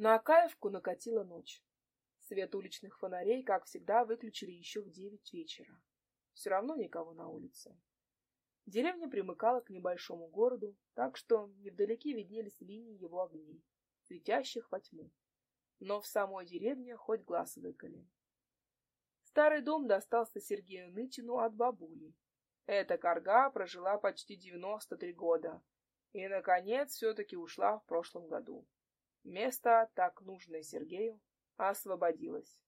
На Акаевку накатила ночь. Свет уличных фонарей, как всегда, выключили еще в девять вечера. Все равно никого на улице. Деревня примыкала к небольшому городу, так что невдалеке виднелись линии его огней, светящих во тьму. Но в самой деревне хоть глаз выколи. Старый дом достался Сергею Нытину от бабули. Эта корга прожила почти девяносто три года и, наконец, все-таки ушла в прошлом году. Место, так нужное Сергею, освободилось.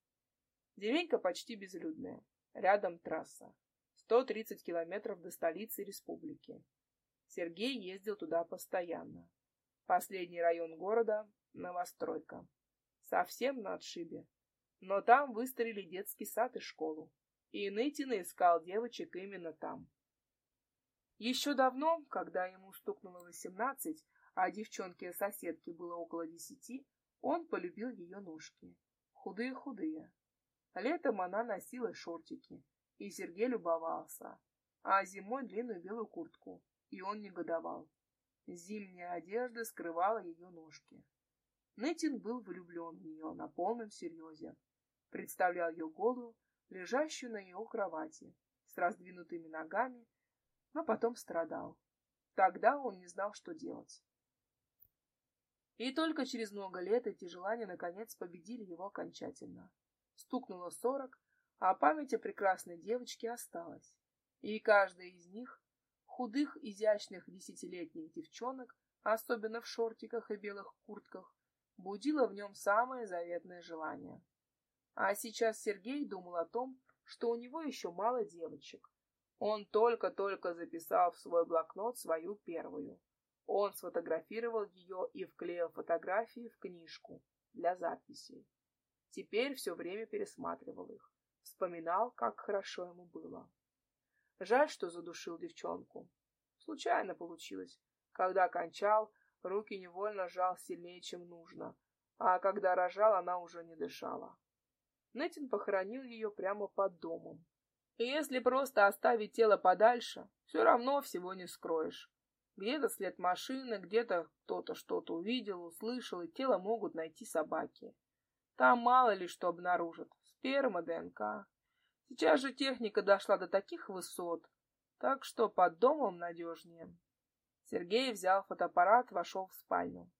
Деревенька почти безлюдная, рядом трасса. 130 километров до столицы республики. Сергей ездил туда постоянно. Последний район города — новостройка. Совсем на отшибе. Но там выстроили детский сад и школу. И Нытина искал девочек именно там. Еще давно, когда ему стукнуло восемнадцать, а девчонке-соседке было около десяти, он полюбил ее ножки. Худые-худые. Летом она носила шортики, и Сергей любовался, а зимой длинную белую куртку, и он негодовал. Зимняя одежда скрывала ее ножки. Нытин был влюблен в нее на полном серьезе. Представлял ее голую, лежащую на ее кровати, с раздвинутыми ногами, но потом страдал. Тогда он не знал, что делать. И только через много лет эти желания наконец победили его окончательно. Стукнуло сорок, а память о прекрасной девочке осталась. И каждая из них, худых, изящных десятилетних девчонок, особенно в шортиках и белых куртках, будила в нем самое заветное желание. А сейчас Сергей думал о том, что у него еще мало девочек. Он только-только записал в свой блокнот свою первую. Он сфотографировал ее и вклеил фотографии в книжку для записей. Теперь все время пересматривал их. Вспоминал, как хорошо ему было. Жаль, что задушил девчонку. Случайно получилось. Когда кончал, руки невольно сжал сильнее, чем нужно. А когда рожал, она уже не дышала. Нетин похоронил ее прямо под домом. И если просто оставить тело подальше, все равно всего не скроешь. Где-то след машины, где-то кто-то что-то увидел, услышал, и тело могут найти собаки. Там мало ли что обнаружат. Сперма, ДНК. Сейчас же техника дошла до таких высот, так что под домом надежнее. Сергей взял фотоаппарат, вошел в спальню.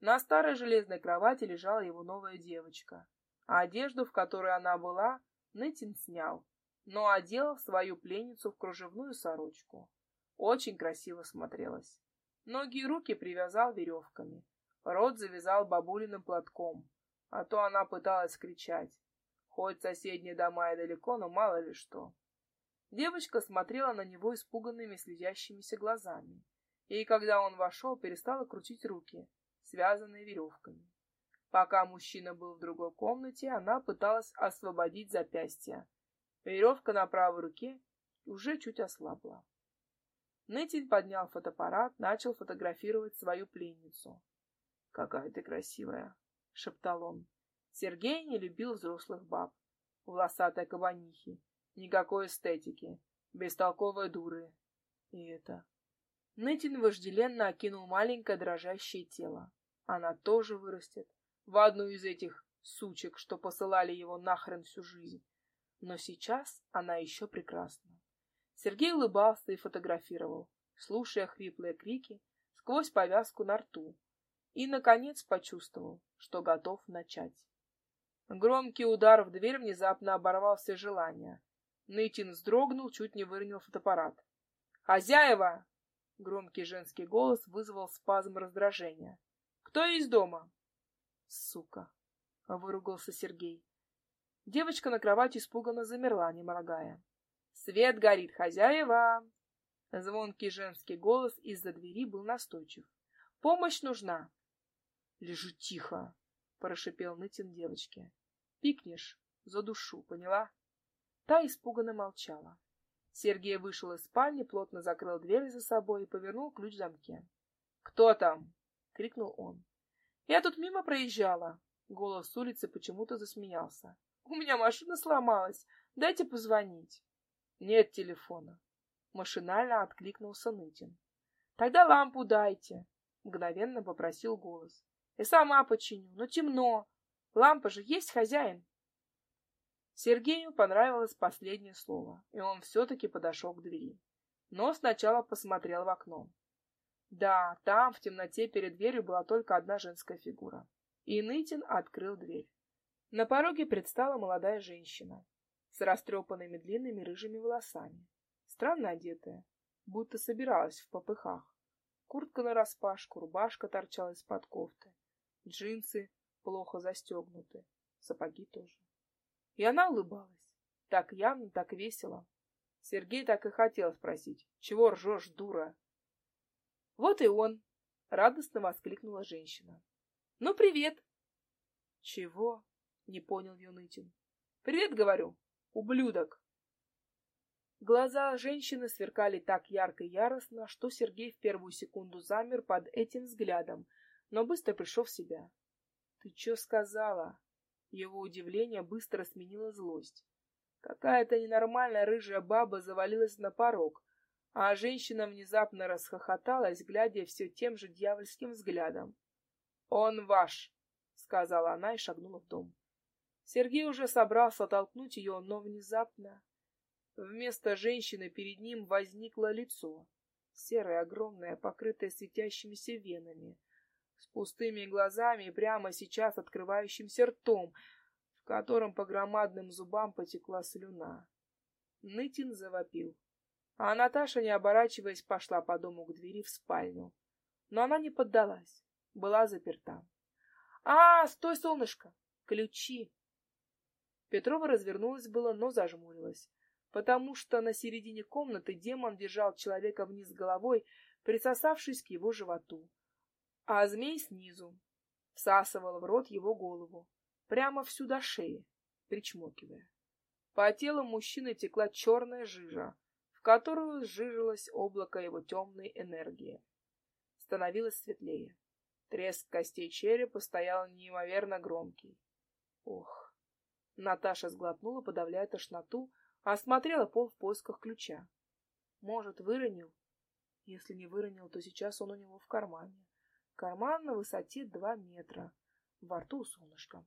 На старой железной кровати лежала его новая девочка, а одежду, в которой она была, Нытин снял, но одел свою пленницу в кружевную сорочку. Очень красиво смотрелась. Ноги и руки привязал веревками. Рот завязал бабулиным платком, а то она пыталась кричать. Хоть соседние дома и далеко, но мало ли что. Девочка смотрела на него испуганными слезящимися глазами. И когда он вошел, перестала крутить руки, связанные веревками. Пока мужчина был в другой комнате, она пыталась освободить запястье. Веревка на правой руке уже чуть ослабла. Нытин поднял фотоаппарат, начал фотографировать свою пленницу. «Какая ты красивая!» — шептал он. Сергей не любил взрослых баб. Волосатые кабанихи. Никакой эстетики. Бестолковые дуры. И это... Нытин вожделенно окинул маленькое дрожащее тело. Она тоже вырастет. В одну из этих сучек, что посылали его нахрен всю жизнь. Но сейчас она еще прекрасна. Сергей улыбался и фотографировал, слушая хриплые крики сквозь повязку на рту, и, наконец, почувствовал, что готов начать. Громкий удар в дверь внезапно оборвал все желания. Нытин вздрогнул, чуть не выронил фотоаппарат. «Хозяева!» Громкий женский голос вызвал спазм раздражения. «Кто из дома?» «Сука!» — выругался Сергей. Девочка на кровати испуганно замерла, не моргая. Свет горит, хозяева!» Звонкий женский голос из-за двери был настойчив. «Помощь нужна!» «Лежи тихо!» — прошипел Нытин девочке. «Пикнешь за душу, поняла?» Та испуганно молчала. Сергей вышел из спальни, плотно закрыл дверь за собой и повернул ключ в замке. «Кто там?» — крикнул он. «Я тут мимо проезжала». Голос с улицы почему-то засмеялся. «У меня машина сломалась. Дайте позвонить». Нет телефона. Машинально откликнулся Нытин. Тогда лампу дайте, мгновенно попросил голос. И сама починю, но темно. Лампа же есть хозяин. Сергею понравилось последнее слово, и он все-таки подошел к двери. Но сначала посмотрел в окно. Да, там, в темноте перед дверью была только одна женская фигура. И Нытин открыл дверь. На пороге предстала молодая женщина с растрепанными длинными рыжими волосами, странно одетая, будто собиралась в попыхах. Куртка нараспашку, рубашка торчала из-под кофты, джинсы плохо застегнуты, сапоги тоже. И она улыбалась. Так явно, так весело. Сергей так и хотел спросить, чего ржешь, дура? Вот и он, радостно воскликнула женщина. Ну, привет. Чего? Не понял Юнытин. Привет, говорю, ублюдок. Глаза женщины сверкали так ярко и яростно, что Сергей в первую секунду замер под этим взглядом, но быстро пришел в себя. Ты что сказала? Его удивление быстро сменило злость. Какая-то ненормальная рыжая баба завалилась на порог, а женщина внезапно расхохоталась, глядя все тем же дьявольским взглядом. «Он ваш!» — сказала она и шагнула в дом. Сергей уже собрался толкнуть ее, но внезапно вместо женщины перед ним возникло лицо, серое, огромное, покрытое светящимися венами, с пустыми глазами и прямо сейчас открывающимся ртом, в котором по громадным зубам потекла слюна. Нытин завопил. А Наташа, не оборачиваясь, пошла по дому к двери в спальню. Но она не поддалась, была заперта. «А, стой, солнышко! Ключи!» Петрова развернулась было, но зажмурилась, потому что на середине комнаты демон держал человека вниз головой, присосавшись к его животу а змей снизу всасывал в рот его голову, прямо всю до шеи, причмокивая. По телу мужчины текла черная жижа, в которую сжижилось облако его темной энергии. Становилось светлее. Треск костей черепа стоял неимоверно громкий. Ох! Наташа сглотнула, подавляя тошноту, осмотрела пол в поисках ключа. Может, выронил? Если не выронил, то сейчас он у него в кармане. Карман на высоте два метра. Во рту солнышко.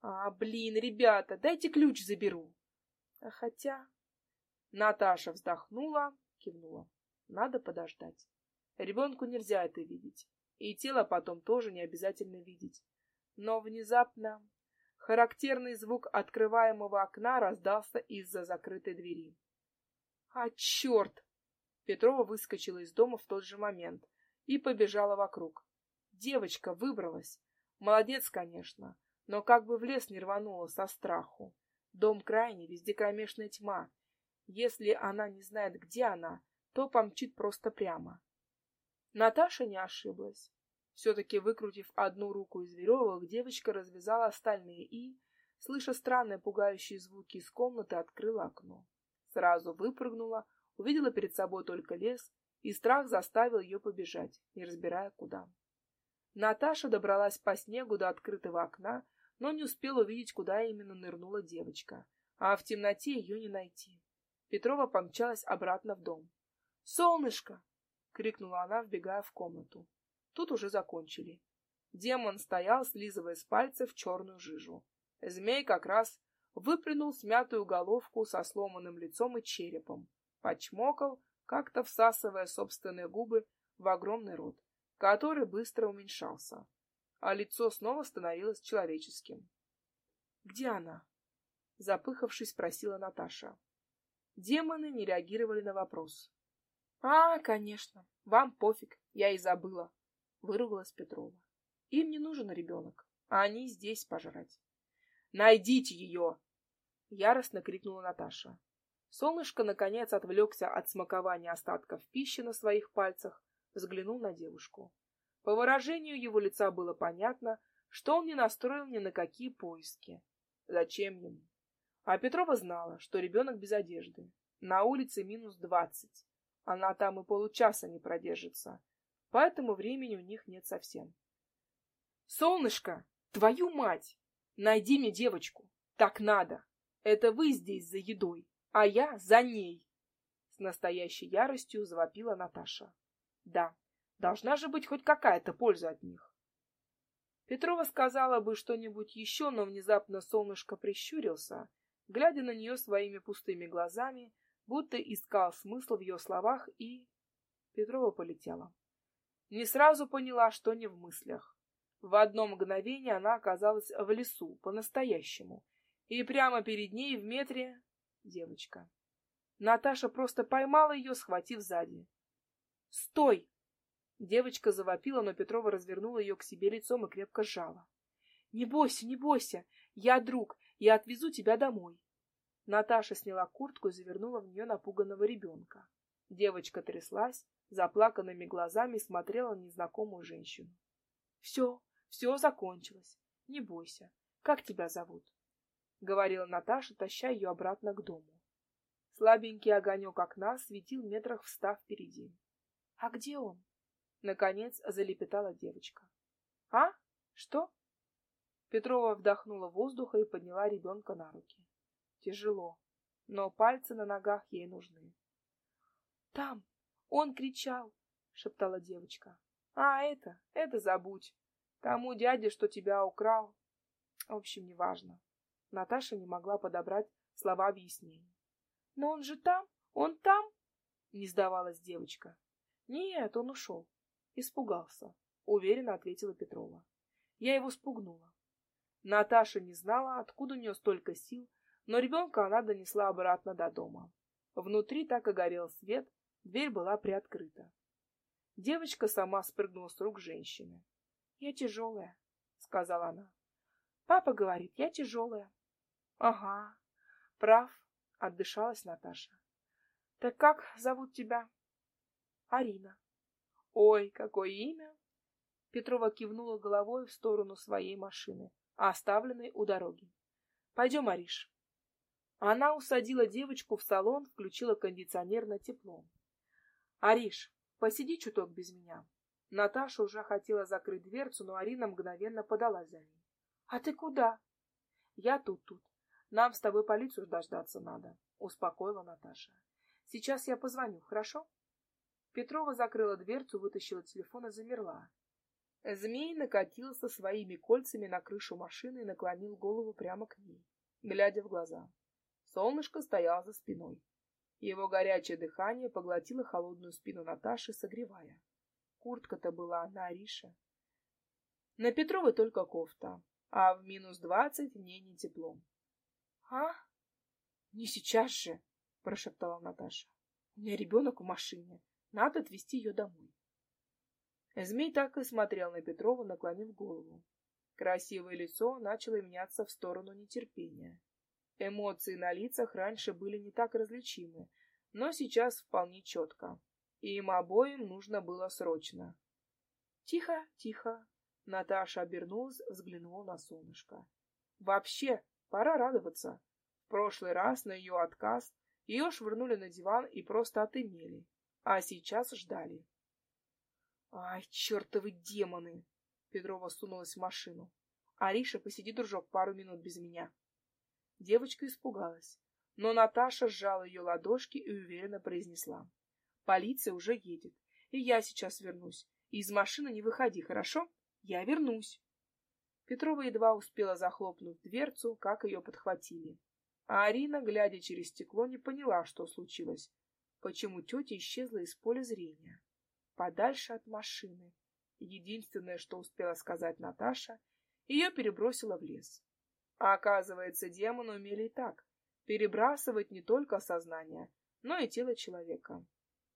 А, блин, ребята, дайте ключ заберу. А хотя... Наташа вздохнула, кивнула. Надо подождать. Ребенку нельзя это видеть. И тело потом тоже не обязательно видеть. Но внезапно характерный звук открываемого окна раздался из-за закрытой двери. А черт! Петрова выскочила из дома в тот же момент и побежала вокруг. Девочка выбралась. Молодец, конечно, но как бы в лес не рванула со страху. Дом крайний, везде кромешная тьма. Если она не знает, где она, то помчит просто прямо. Наташа не ошиблась. Все-таки выкрутив одну руку из веревок, девочка развязала остальные и, слыша странные пугающие звуки из комнаты, открыла окно. Сразу выпрыгнула, увидела перед собой только лес, и страх заставил ее побежать, не разбирая куда. Наташа добралась по снегу до открытого окна, но не успела увидеть, куда именно нырнула девочка, а в темноте ее не найти. Петрова помчалась обратно в дом. «Солнышко!» — крикнула она, вбегая в комнату. Тут уже закончили. Демон стоял, слизывая с пальцев черную жижу. Змей как раз выплюнул смятую головку со сломанным лицом и черепом, почмокал, как-то всасывая собственные губы в огромный рот который быстро уменьшался, а лицо снова становилось человеческим. «Где она?» — запыхавшись, спросила Наташа. Демоны не реагировали на вопрос. «А, конечно, вам пофиг, я и забыла», — выругалась Петрова. «Им не нужен ребенок, а они здесь пожрать». «Найдите ее!» — яростно крикнула Наташа. Солнышко, наконец, отвлекся от смакования остатков пищи на своих пальцах взглянул на девушку. По выражению его лица было понятно, что он не настроен ни на какие поиски. Зачем ему? А Петрова знала, что ребенок без одежды. На улице минус двадцать. Она там и получаса не продержится. Поэтому времени у них нет совсем. «Солнышко, твою мать! Найди мне девочку! Так надо! Это вы здесь за едой, а я за ней!» С настоящей яростью завопила Наташа. Да, должна же быть хоть какая-то польза от них. Петрова сказала бы что-нибудь еще, но внезапно солнышко прищурился, глядя на нее своими пустыми глазами, будто искал смысл в ее словах, и... Петрова полетела. Не сразу поняла, что не в мыслях. В одно мгновение она оказалась в лесу, по-настоящему, и прямо перед ней в метре девочка. Наташа просто поймала ее, схватив сзади. «Стой!» Девочка завопила, но Петрова развернула ее к себе лицом и крепко сжала. «Не бойся, не бойся! Я друг, я отвезу тебя домой!» Наташа сняла куртку и завернула в нее напуганного ребенка. Девочка тряслась, заплаканными глазами смотрела на незнакомую женщину. «Все, все закончилось. Не бойся. Как тебя зовут?» — говорила Наташа, таща ее обратно к дому. Слабенький огонек окна светил метрах в ста впереди. — А где он? — наконец залепетала девочка. — А? Что? Петрова вдохнула воздуха и подняла ребенка на руки. Тяжело, но пальцы на ногах ей нужны. — Там! Он кричал! — шептала девочка. — А, это, это забудь. Тому дяде, что тебя украл. В общем, неважно. Наташа не могла подобрать слова объяснения. Но он же там, он там? Не сдавалась девочка. Нет, он ушел. Испугался, уверенно ответила Петрова. Я его спугнула. Наташа не знала, откуда у нее столько сил, но ребенка она донесла обратно до дома. Внутри так и горел свет, дверь была приоткрыта. Девочка сама спрыгнула с рук женщины. — Я тяжелая, — сказала она. — Папа говорит, я тяжелая. — Ага, прав, Отдышалась Наташа. Так как зовут тебя? Арина. Ой, какое имя! Петрова кивнула головой в сторону своей машины, оставленной у дороги. Пойдем, Ариш. Она усадила девочку в салон, включила кондиционер на тепло. Ариш, посиди чуток без меня. Наташа уже хотела закрыть дверцу, но Арина мгновенно подалась за ней. — А ты куда? — Я тут-тут. Нам с тобой полицию дождаться надо, успокоила Наташа. Сейчас я позвоню, хорошо? Петрова закрыла дверцу, вытащила телефон и замерла. Змей накатился своими кольцами на крышу машины и наклонил голову прямо к ней, глядя в глаза. Солнышко стояло за спиной. Его горячее дыхание поглотило холодную спину Наташи, согревая. Куртка-то была на Арише. На Петровой только кофта, а в минус двадцать мне не тепло. А? Не сейчас же, прошептала Наташа. У меня ребенок в машине. Надо отвезти ее домой. Змей так и смотрел на Петрова, наклонив голову. Красивое лицо начало меняться в сторону нетерпения. Эмоции на лицах раньше были не так различимы, но сейчас вполне четко. И им обоим нужно было срочно. Тихо, тихо. Наташа обернулась, взглянула на солнышко. Вообще, Пора радоваться. В прошлый раз на ее отказ ее швырнули на диван и просто отымели, а сейчас ждали. «Ай, чертовы демоны!» Петрова сунулась в машину. «Ариша, посиди, дружок, пару минут без меня». Девочка испугалась, но Наташа сжала ее ладошки и уверенно произнесла. «Полиция уже едет, и я сейчас вернусь. Из машины не выходи, хорошо? Я вернусь». Петрова едва успела захлопнуть дверцу, как ее подхватили. А Арина, глядя через стекло, не поняла, что случилось. Почему тетя исчезла из поля зрения? Подальше от машины. Единственное, что успела сказать Наташа, ее перебросило в лес. А оказывается, демоны умели и так. Перебрасывать не только сознание, но и тело человека.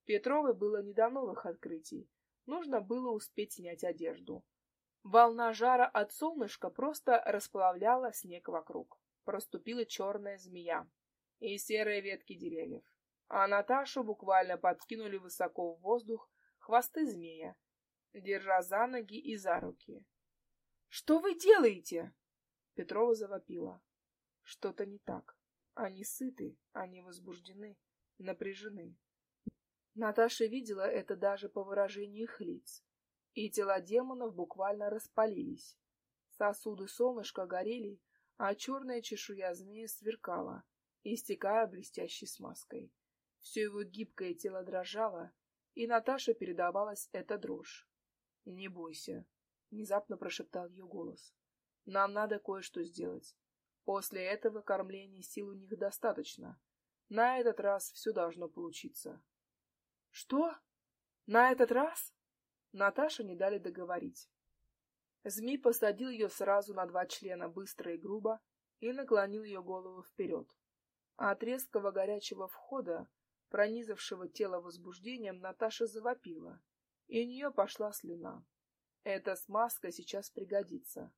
Петровой было недавно их открытий. Нужно было успеть снять одежду. Волна жара от солнышка просто расплавляла снег вокруг. Проступила черная змея и серые ветки деревьев. А Наташу буквально подкинули высоко в воздух хвосты змея, держа за ноги и за руки. — Что вы делаете? Петрова завопила. Что-то не так. Они сыты, они возбуждены, напряжены. Наташа видела это даже по выражению их лиц и тела демонов буквально распалились. Сосуды солнышка горели, а черная чешуя змея сверкала, истекая блестящей смазкой. Все его гибкое тело дрожало, и Наташе передавалась эта дрожь. — Не бойся, — внезапно прошептал ее голос. «Нам надо кое-что сделать. После этого кормления сил у них достаточно. На этот раз все должно получиться». «Что? На этот раз?» Наташа не дали договорить. Змей посадил ее сразу на два члена быстро и грубо и наклонил ее голову вперед. А от резкого горячего входа, пронизавшего тело возбуждением, Наташа завопила, и у нее пошла слюна. Эта смазка сейчас пригодится.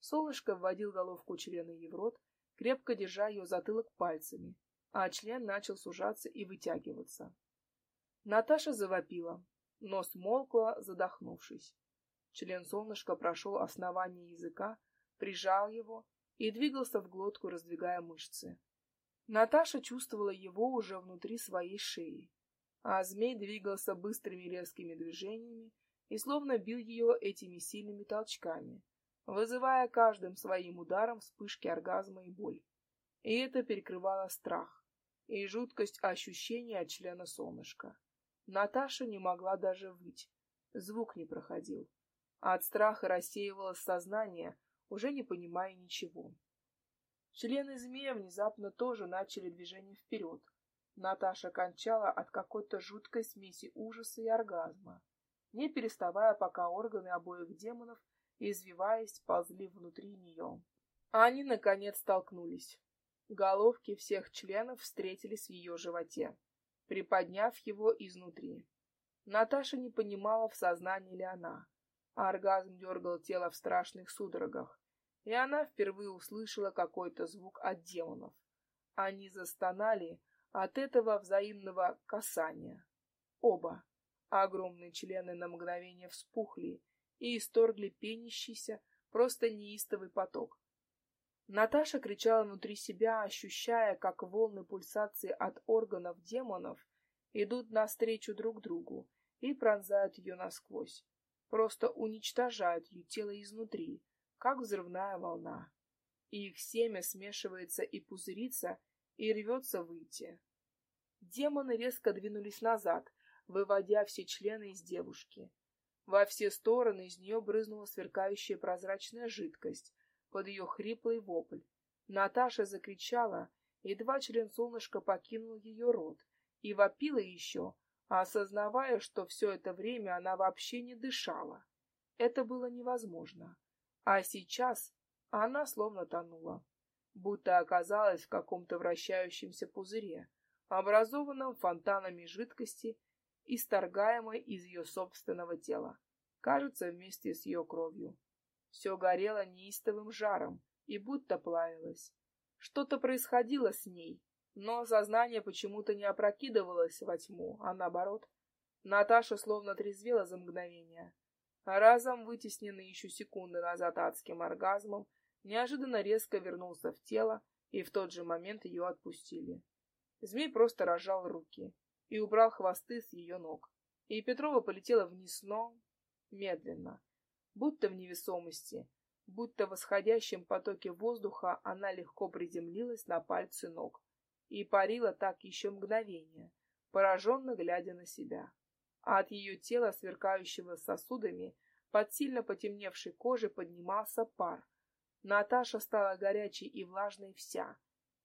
Солнышко вводил головку члена ей в рот, крепко держа ее затылок пальцами, а член начал сужаться и вытягиваться. Наташа завопила, но смолкла, задохнувшись. Член солнышка прошел основание языка, прижал его и двигался в глотку, раздвигая мышцы. Наташа чувствовала его уже внутри своей шеи, а змей двигался быстрыми резкими движениями и словно бил ее этими сильными толчками, вызывая каждым своим ударом вспышки оргазма и боль. И это перекрывало страх и жуткость ощущения от члена солнышка. Наташа не могла даже выть, звук не проходил от страха рассеивалось сознание, уже не понимая ничего. Члены змея внезапно тоже начали движение вперед. Наташа кончала от какой-то жуткой смеси ужаса и оргазма, не переставая, пока органы обоих демонов, извиваясь, ползли внутри нее. Они, наконец, столкнулись. Головки всех членов встретились в ее животе, приподняв его изнутри. Наташа не понимала, в сознании ли она. Оргазм дергал тело в страшных судорогах, и она впервые услышала какой-то звук от демонов. Они застонали от этого взаимного касания. Оба. Огромные члены на мгновение вспухли и исторгли пенящийся, просто неистовый поток. Наташа кричала внутри себя, ощущая, как волны пульсации от органов демонов идут навстречу друг другу и пронзают ее насквозь просто уничтожают ее тело изнутри, как взрывная волна. И их семя смешивается и пузырится, и рвется выйти. Демоны резко двинулись назад, выводя все члены из девушки. Во все стороны из нее брызнула сверкающая прозрачная жидкость под ее хриплый вопль. Наташа закричала, едва член солнышка покинул ее рот, и вопила еще, осознавая, что все это время она вообще не дышала. Это было невозможно. А сейчас она словно тонула, будто оказалась в каком-то вращающемся пузыре, образованном фонтанами жидкости, исторгаемой из ее собственного тела, кажется, вместе с ее кровью. Все горело неистовым жаром и будто плавилось. Что-то происходило с ней, но сознание почему-то не опрокидывалось во тьму, а наоборот. Наташа словно трезвела за мгновение. Разом вытесненный еще секунды назад адским оргазмом, неожиданно резко вернулся в тело, и в тот же момент ее отпустили. Змей просто разжал руки и убрал хвосты с ее ног. И Петрова полетела вниз, но медленно, будто в невесомости, будто в восходящем потоке воздуха она легко приземлилась на пальцы ног и парила так еще мгновение, пораженно глядя на себя. А от ее тела, сверкающего сосудами, под сильно потемневшей кожей поднимался пар. Наташа стала горячей и влажной вся.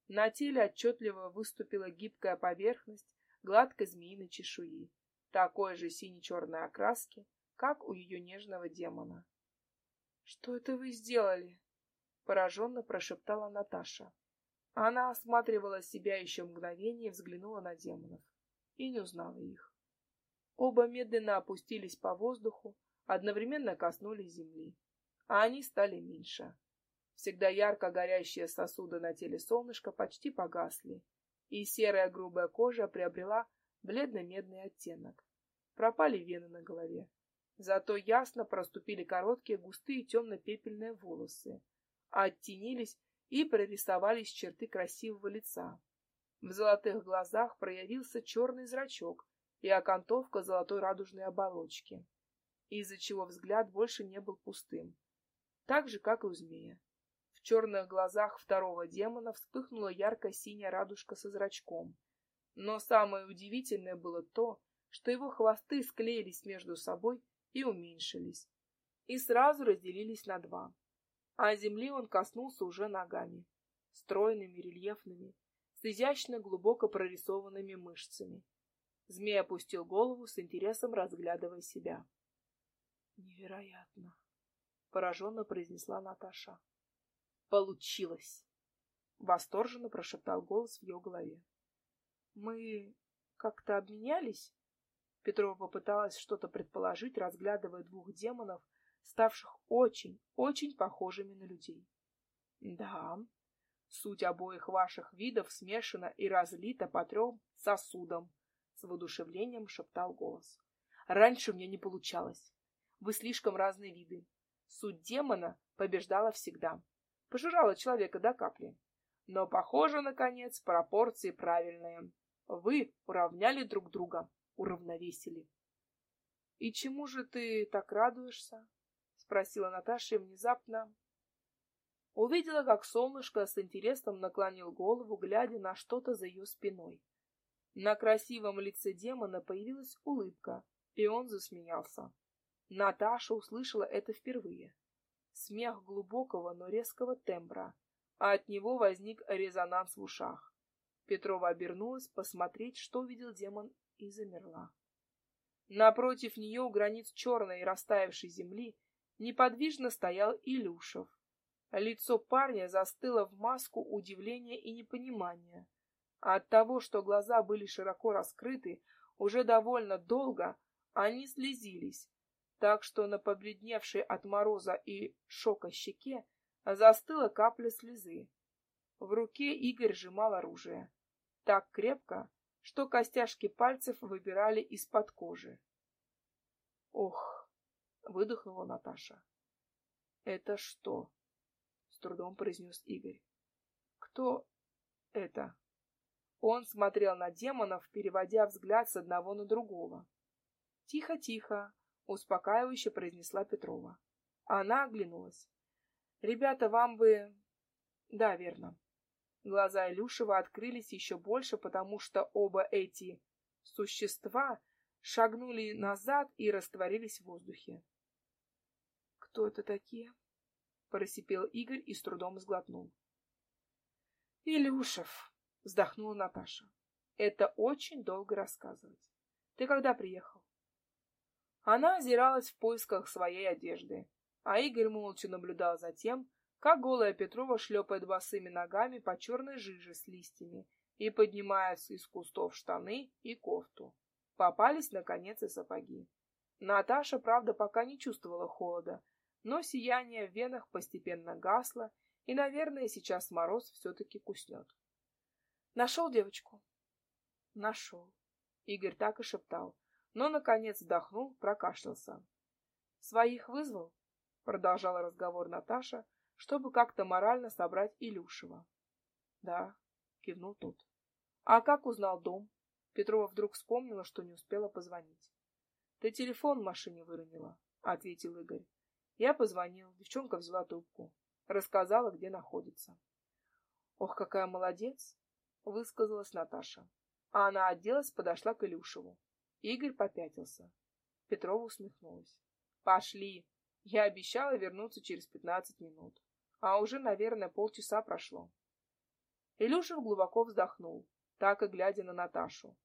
На теле отчетливо выступила гибкая поверхность гладкой змеиной чешуи, такой же сине-черной окраски, как у ее нежного демона. — Что это вы сделали? — пораженно прошептала Наташа. Она осматривала себя еще мгновение и взглянула на демонов. И не узнала их. Оба медленно опустились по воздуху, одновременно коснулись земли. А они стали меньше. Всегда ярко горящие сосуды на теле солнышка почти погасли, и серая грубая кожа приобрела бледно-медный оттенок. Пропали вены на голове. Зато ясно проступили короткие густые темно-пепельные волосы, оттенились и прорисовались черты красивого лица. В золотых глазах проявился черный зрачок и окантовка золотой радужной оболочки, из-за чего взгляд больше не был пустым, так же, как и у змея. В черных глазах второго демона вспыхнула ярко-синяя радужка со зрачком. Но самое удивительное было то, что его хвосты склеились между собой и уменьшились. и сразу разделились на два. А земли он коснулся уже ногами, стройными, рельефными, с изящно глубоко прорисованными мышцами. Змей опустил голову с интересом, разглядывая себя. «Невероятно!» — пораженно произнесла Наташа. «Получилось!» — восторженно прошептал голос в ее голове. «Мы как-то обменялись?» Петрова попыталась что-то предположить, разглядывая двух демонов, ставших очень, очень похожими на людей. «Да, суть обоих ваших видов смешана и разлита по трем сосудам», — с воодушевлением шептал голос. «Раньше у меня не получалось. Вы слишком разные виды. Суть демона побеждала всегда. Пожирала человека до капли. Но, похоже, наконец, пропорции правильные. Вы уравняли друг друга, уравновесили. — И чему же ты так радуешься? — спросила Наташа внезапно увидела, как солнышко с интересом наклонил голову, глядя на что-то за ее спиной. На красивом лице демона появилась улыбка, и он засмеялся. Наташа услышала это впервые. Смех глубокого, но резкого тембра, а от него возник резонанс в ушах. Петрова обернулась посмотреть, что видел демон, и замерла. Напротив нее, у границ черной и растаявшей земли, неподвижно стоял Илюшев. Лицо парня застыло в маску удивления и непонимания. А от того, что глаза были широко раскрыты, уже довольно долго они слезились, так что на побледневшей от мороза и шока щеке застыла капля слезы. В руке Игорь сжимал оружие. Так крепко, что костяшки пальцев выбирали из-под кожи. «Ох!» — выдохнула Наташа. «Это что?» — с трудом произнес Игорь. «Кто это?» Он смотрел на демонов, переводя взгляд с одного на другого. «Тихо, тихо!» Успокаивающе произнесла Петрова. Она оглянулась. Ребята, вам бы... Да, верно. Глаза Илюшева открылись еще больше, потому что оба эти существа шагнули назад и растворились в воздухе. «Кто это такие?» — просипел Игорь и с трудом сглотнул. «Илюшев!» — вздохнула Наташа. «Это очень долго рассказывать. Ты когда приехал?» Она озиралась в поисках своей одежды, а Игорь молча наблюдал за тем, как голая Петрова шлепает босыми ногами по черной жиже с листьями и поднимается из кустов штаны и кофту. Попались, наконец, и сапоги. Наташа, правда, пока не чувствовала холода, но сияние в венах постепенно гасло, и, наверное, сейчас мороз все-таки куснет. Нашел девочку? Нашел. Игорь так и шептал но, наконец, вздохнул, прокашлялся. «Своих вызвал?» — продолжала разговор Наташа, чтобы как-то морально собрать Илюшева. «Да», — кивнул тот. «А как узнал дом?» Петрова вдруг вспомнила, что не успела позвонить. «Ты телефон в машине выронила», — ответил Игорь. Я позвонил, девчонка взяла трубку, рассказала, где находится. «Ох, какая молодец!» — высказалась Наташа. А она оделась, подошла к Илюшеву. Игорь попятился. Петрова усмехнулась. «Пошли. Я обещала вернуться через пятнадцать минут. А уже, наверное, полчаса прошло». Илюшин глубоко вздохнул, так и глядя на Наташу.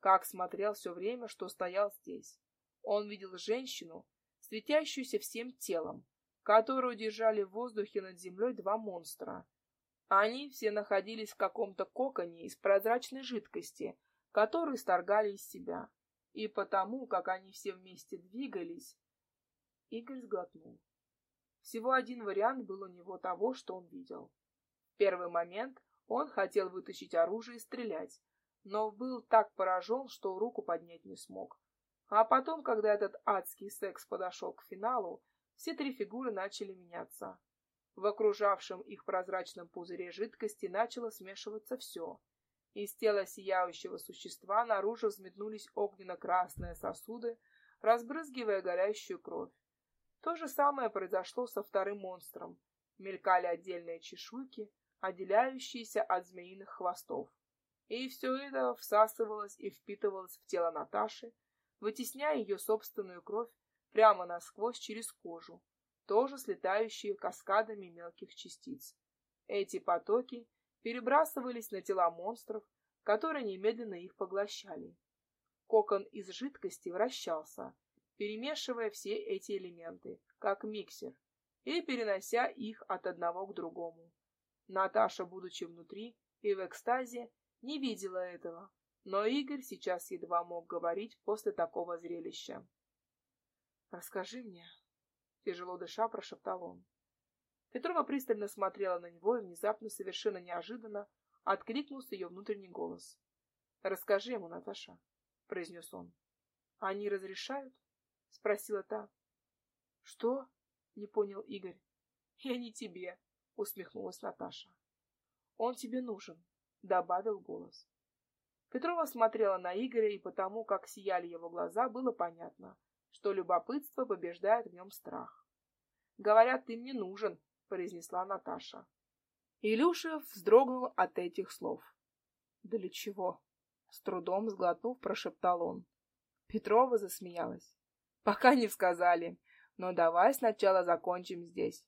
Как смотрел все время, что стоял здесь. Он видел женщину, светящуюся всем телом, которую держали в воздухе над землей два монстра. Они все находились в каком-то коконе из прозрачной жидкости, которую сторгали из себя. И потому, как они все вместе двигались, Игорь сглотнул. Всего один вариант был у него того, что он видел. В первый момент он хотел вытащить оружие и стрелять, но был так поражен, что руку поднять не смог. А потом, когда этот адский секс подошел к финалу, все три фигуры начали меняться. В окружавшем их прозрачном пузыре жидкости начало смешиваться все — из тела сияющего существа наружу взметнулись огненно-красные сосуды, разбрызгивая горящую кровь. То же самое произошло со вторым монстром. Мелькали отдельные чешуйки, отделяющиеся от змеиных хвостов. И все это всасывалось и впитывалось в тело Наташи, вытесняя ее собственную кровь, прямо насквозь через кожу, тоже слетающие каскадами мелких частиц. Эти потоки перебрасывались на тела монстров, которые немедленно их поглощали. Кокон из жидкости вращался, перемешивая все эти элементы, как миксер, и перенося их от одного к другому. Наташа, будучи внутри и в экстазе, не видела этого, но Игорь сейчас едва мог говорить после такого зрелища. «Расскажи мне», — тяжело дыша прошептал он. Петрова пристально смотрела на него и внезапно, совершенно неожиданно, откликнулся ее внутренний голос. «Расскажи ему, Наташа», — произнес он. «Они разрешают?» — спросила та. «Что?» — не понял Игорь. «Я не тебе», — усмехнулась Наташа. «Он тебе нужен», — добавил голос. Петрова смотрела на Игоря, и потому, как сияли его глаза, было понятно, что любопытство побеждает в нем страх. «Говорят, ты мне нужен», — произнесла Наташа. Илюша вздрогнул от этих слов. «Для чего?» — с трудом сглотнув, прошептал он. Петрова засмеялась. «Пока не сказали, но давай сначала закончим здесь.